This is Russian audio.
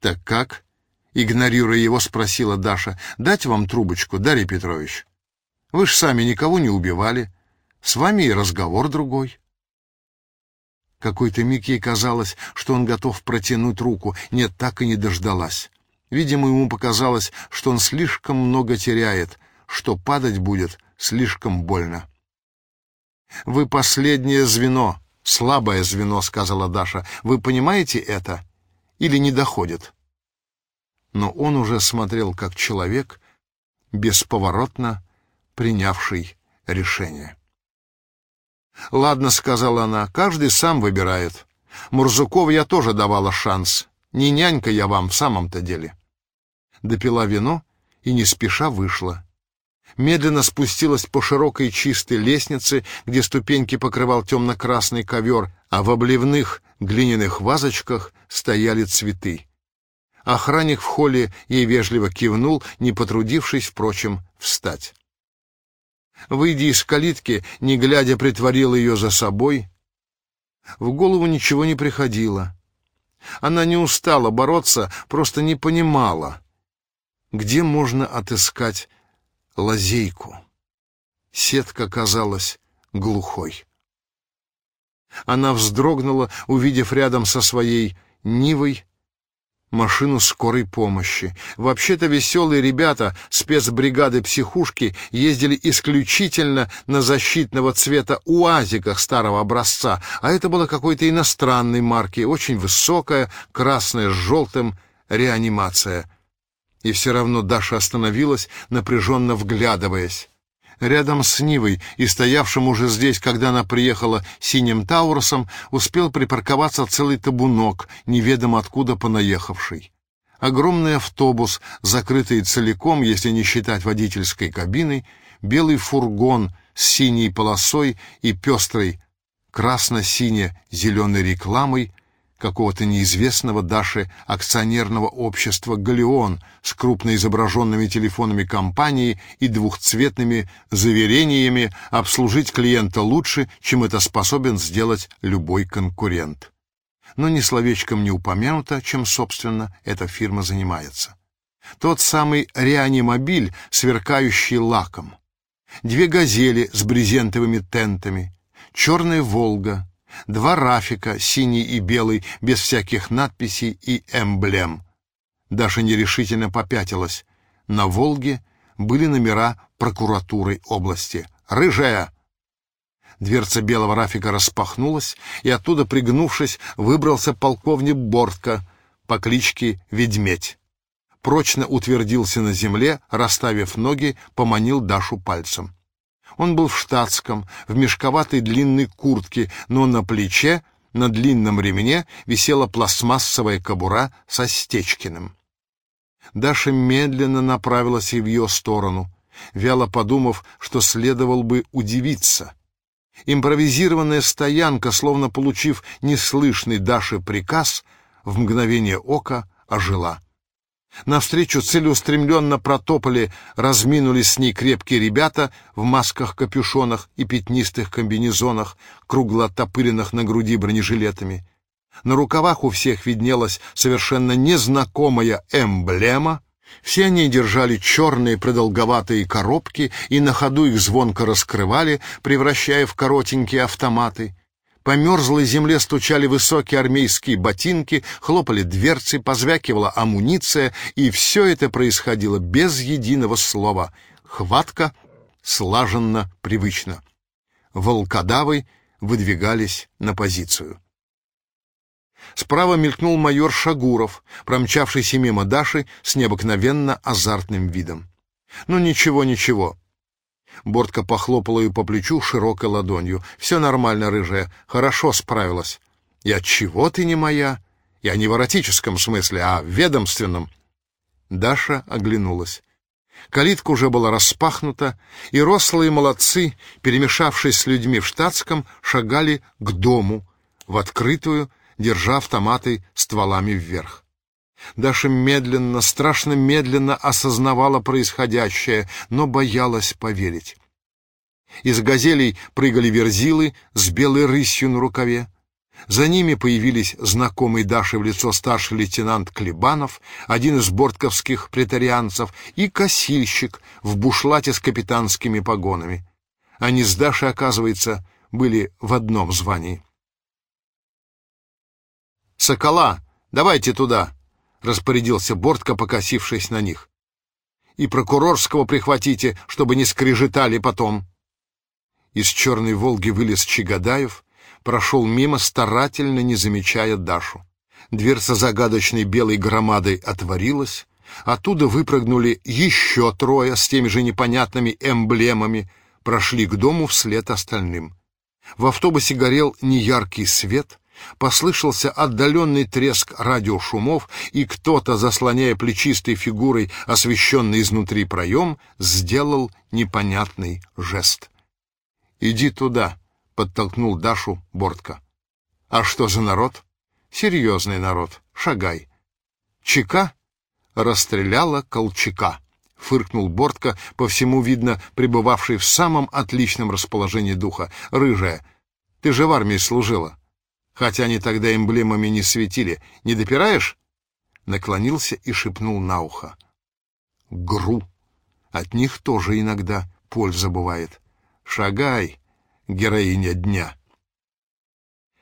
«Так как?» — игнорируя его, спросила Даша. «Дать вам трубочку, Дарья Петрович? Вы ж сами никого не убивали. С вами и разговор другой». Какой-то миг ей казалось, что он готов протянуть руку. Нет, так и не дождалась. Видимо, ему показалось, что он слишком много теряет, что падать будет слишком больно. «Вы последнее звено, слабое звено», — сказала Даша. «Вы понимаете это? Или не доходит?» Но он уже смотрел как человек, бесповоротно принявший решение. «Ладно», — сказала она, — «каждый сам выбирает. Мурзукову я тоже давала шанс. Не нянька я вам в самом-то деле». Допила вино и не спеша вышла. Медленно спустилась по широкой чистой лестнице, где ступеньки покрывал темно-красный ковер, а в обливных глиняных вазочках стояли цветы. Охранник в холле ей вежливо кивнул, не потрудившись, впрочем, встать. Выйдя из калитки, не глядя, притворил ее за собой. В голову ничего не приходило. Она не устала бороться, просто не понимала, где можно отыскать лазейку. Сетка казалась глухой. Она вздрогнула, увидев рядом со своей Нивой машину скорой помощи. Вообще-то веселые ребята спецбригады психушки ездили исключительно на защитного цвета УАЗиках старого образца, а это было какой-то иностранной марки, очень высокая, красная с желтым, реанимация. И все равно Даша остановилась, напряженно вглядываясь. Рядом с Нивой и стоявшим уже здесь, когда она приехала, синим Таурусом, успел припарковаться целый табунок, неведомо откуда понаехавший. Огромный автобус, закрытый целиком, если не считать водительской кабины, белый фургон с синей полосой и пестрой красно-сине-зеленой рекламой — какого-то неизвестного Даше акционерного общества «Галеон» с крупно изображенными телефонами компании и двухцветными заверениями обслужить клиента лучше, чем это способен сделать любой конкурент. Но ни словечком не упомянуто, чем, собственно, эта фирма занимается. Тот самый реанимобиль, сверкающий лаком. Две «Газели» с брезентовыми тентами, черная «Волга», Два рафика, синий и белый, без всяких надписей и эмблем. Даша нерешительно попятилась. На «Волге» были номера прокуратуры области. «Рыжая!» Дверца белого рафика распахнулась, и оттуда, пригнувшись, выбрался полковник Бортко по кличке Ведьмедь. Прочно утвердился на земле, расставив ноги, поманил Дашу пальцем. Он был в штатском, в мешковатой длинной куртке, но на плече, на длинном ремне, висела пластмассовая кобура со Стечкиным. Даша медленно направилась в ее сторону, вяло подумав, что следовал бы удивиться. Импровизированная стоянка, словно получив неслышный Даше приказ, в мгновение ока ожила. Навстречу целеустремленно протопали, разминулись с ней крепкие ребята в масках-капюшонах и пятнистых комбинезонах, кругло оттопыренных на груди бронежилетами. На рукавах у всех виднелась совершенно незнакомая эмблема. Все они держали черные продолговатые коробки и на ходу их звонко раскрывали, превращая в коротенькие автоматы. По мерзлой земле стучали высокие армейские ботинки, хлопали дверцы, позвякивала амуниция, и все это происходило без единого слова. Хватка слаженно, привычно. Волкодавы выдвигались на позицию. Справа мелькнул майор Шагуров, промчавшийся мимо Даши с необыкновенно азартным видом. «Ну ничего, ничего, Бортка похлопала ее по плечу широкой ладонью. «Все нормально, рыжая. Хорошо справилась». «И чего ты не моя?» «Я не в эротическом смысле, а в ведомственном». Даша оглянулась. Калитка уже была распахнута, и рослые молодцы, перемешавшись с людьми в штатском, шагали к дому, в открытую, держа автоматы стволами вверх. Даша медленно, страшно медленно осознавала происходящее, но боялась поверить. Из газелей прыгали верзилы с белой рысью на рукаве. За ними появились знакомый Даши в лицо старший лейтенант Клебанов, один из бортковских претарианцев, и косильщик в бушлате с капитанскими погонами. Они с Дашей, оказывается, были в одном звании. «Сокола, давайте туда!» — распорядился Бортко, покосившись на них. «И прокурорского прихватите, чтобы не скрежетали потом». Из «Черной Волги» вылез Чагадаев, прошел мимо, старательно не замечая Дашу. Дверца загадочной белой громадой отворилась, оттуда выпрыгнули еще трое с теми же непонятными эмблемами, прошли к дому вслед остальным. В автобусе горел неяркий свет, послышался отдаленный треск радиошумов, и кто-то, заслоняя плечистой фигурой освещенный изнутри проем, сделал непонятный жест. «Иди туда», — подтолкнул Дашу Бортко. «А что за народ?» «Серьезный народ. Шагай». «Чека?» «Расстреляла Колчака», — фыркнул Бортко, по всему видно, пребывавший в самом отличном расположении духа. «Рыжая, ты же в армии служила. Хотя они тогда эмблемами не светили. Не допираешь?» Наклонился и шепнул на ухо. «Гру. От них тоже иногда польза бывает». Шагай, героиня дня.